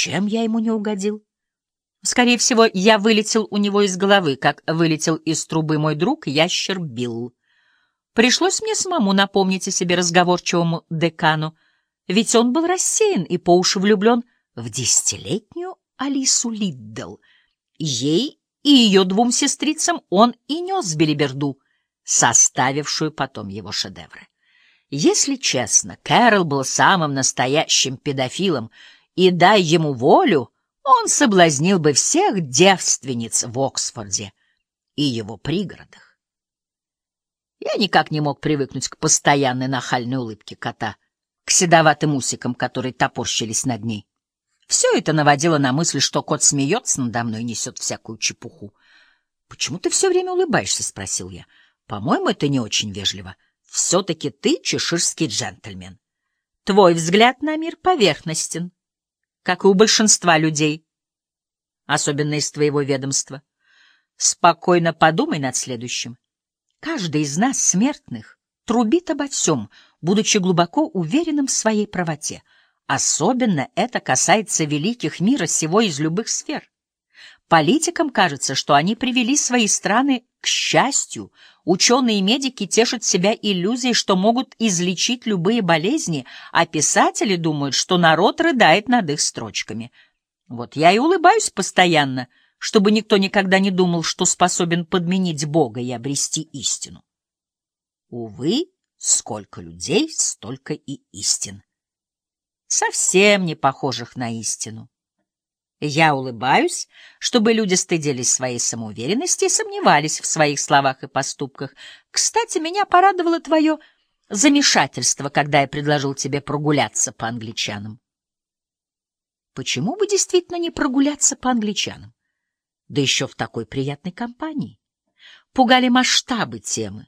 Чем я ему не угодил? Скорее всего, я вылетел у него из головы, как вылетел из трубы мой друг ящер Билл. Пришлось мне самому напомнить о себе разговорчивому декану, ведь он был рассеян и по уши влюблен в десятилетнюю Алису Лиддл. Ей и ее двум сестрицам он и нес белиберду, составившую потом его шедевры. Если честно, Кэрол был самым настоящим педофилом, и дай ему волю, он соблазнил бы всех девственниц в Оксфорде и его пригородах. Я никак не мог привыкнуть к постоянной нахальной улыбке кота, к седоватым усикам, которые топорщились над ней. Все это наводило на мысль, что кот смеется надо мной и несет всякую чепуху. — Почему ты все время улыбаешься? — спросил я. — По-моему, это не очень вежливо. Все-таки ты чеширский джентльмен. Твой взгляд на мир поверхностен, как и у большинства людей, особенно из твоего ведомства. Спокойно подумай над следующим. Каждый из нас, смертных, трубит обо всем, будучи глубоко уверенным в своей правоте — Особенно это касается великих мира сего из любых сфер. Политикам кажется, что они привели свои страны к счастью. Ученые и медики тешат себя иллюзией, что могут излечить любые болезни, а писатели думают, что народ рыдает над их строчками. Вот я и улыбаюсь постоянно, чтобы никто никогда не думал, что способен подменить Бога и обрести истину. Увы, сколько людей, столько и истин совсем не похожих на истину. Я улыбаюсь, чтобы люди стыдились своей самоуверенности и сомневались в своих словах и поступках. Кстати, меня порадовало твое замешательство, когда я предложил тебе прогуляться по англичанам. Почему бы действительно не прогуляться по англичанам? Да еще в такой приятной компании. Пугали масштабы темы.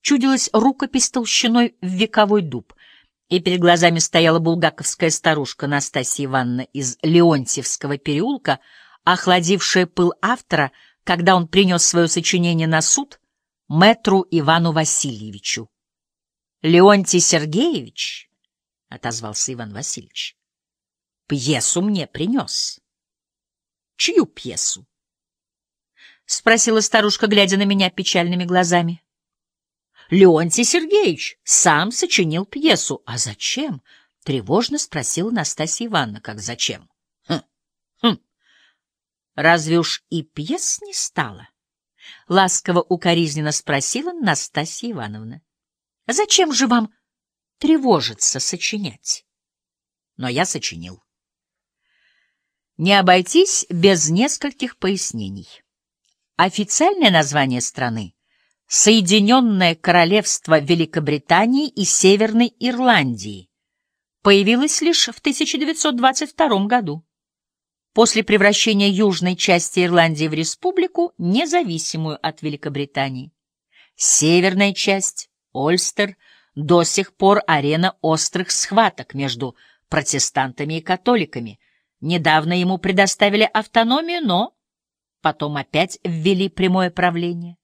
Чудилась рукопись толщиной в вековой дуб — и перед глазами стояла булгаковская старушка Настасья Ивановна из Леонтьевского переулка, охладившая пыл автора, когда он принес свое сочинение на суд мэтру Ивану Васильевичу. — Леонтий Сергеевич, — отозвался Иван Васильевич, — пьесу мне принес. — Чью пьесу? — спросила старушка, глядя на меня печальными глазами. — Леонтий Сергеевич сам сочинил пьесу. А зачем? Тревожно спросила Настасья Ивановна. Как зачем? Хм, хм. Разве уж и пьес не стало? Ласково укоризненно спросила Настасья Ивановна. Зачем же вам тревожиться сочинять? Но я сочинил. Не обойтись без нескольких пояснений. Официальное название страны Соединенное Королевство Великобритании и Северной Ирландии появилось лишь в 1922 году, после превращения южной части Ирландии в республику, независимую от Великобритании. Северная часть, Ольстер, до сих пор арена острых схваток между протестантами и католиками. Недавно ему предоставили автономию, но потом опять ввели прямое правление.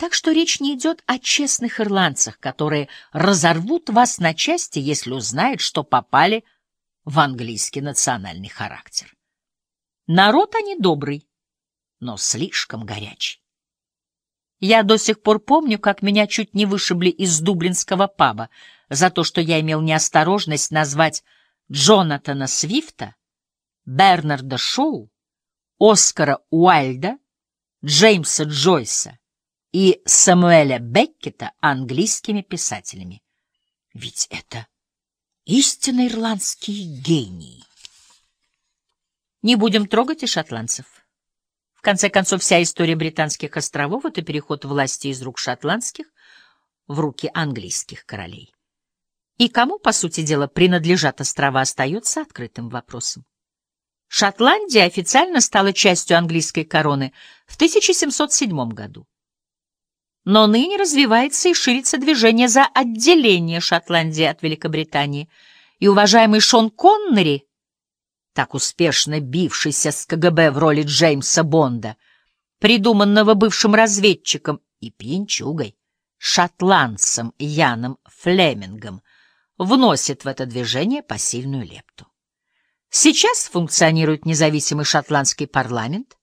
Так что речь не идет о честных ирландцах, которые разорвут вас на части, если узнают, что попали в английский национальный характер. Народ они добрый, но слишком горячий. Я до сих пор помню, как меня чуть не вышибли из дублинского паба за то, что я имел неосторожность назвать Джонатана Свифта, Бернарда Шоу, Оскара Уайльда, Джеймса Джойса и Самуэля Беккета английскими писателями. Ведь это истинно ирландские гении. Не будем трогать и шотландцев. В конце концов, вся история британских островов — это переход власти из рук шотландских в руки английских королей. И кому, по сути дела, принадлежат острова, остается открытым вопросом. Шотландия официально стала частью английской короны в 1707 году. Но ныне развивается и ширится движение за отделение Шотландии от Великобритании. И уважаемый Шон Коннери, так успешно бившийся с КГБ в роли Джеймса Бонда, придуманного бывшим разведчиком и пьянчугой, шотландцем Яном Флемингом, вносит в это движение посильную лепту. Сейчас функционирует независимый шотландский парламент,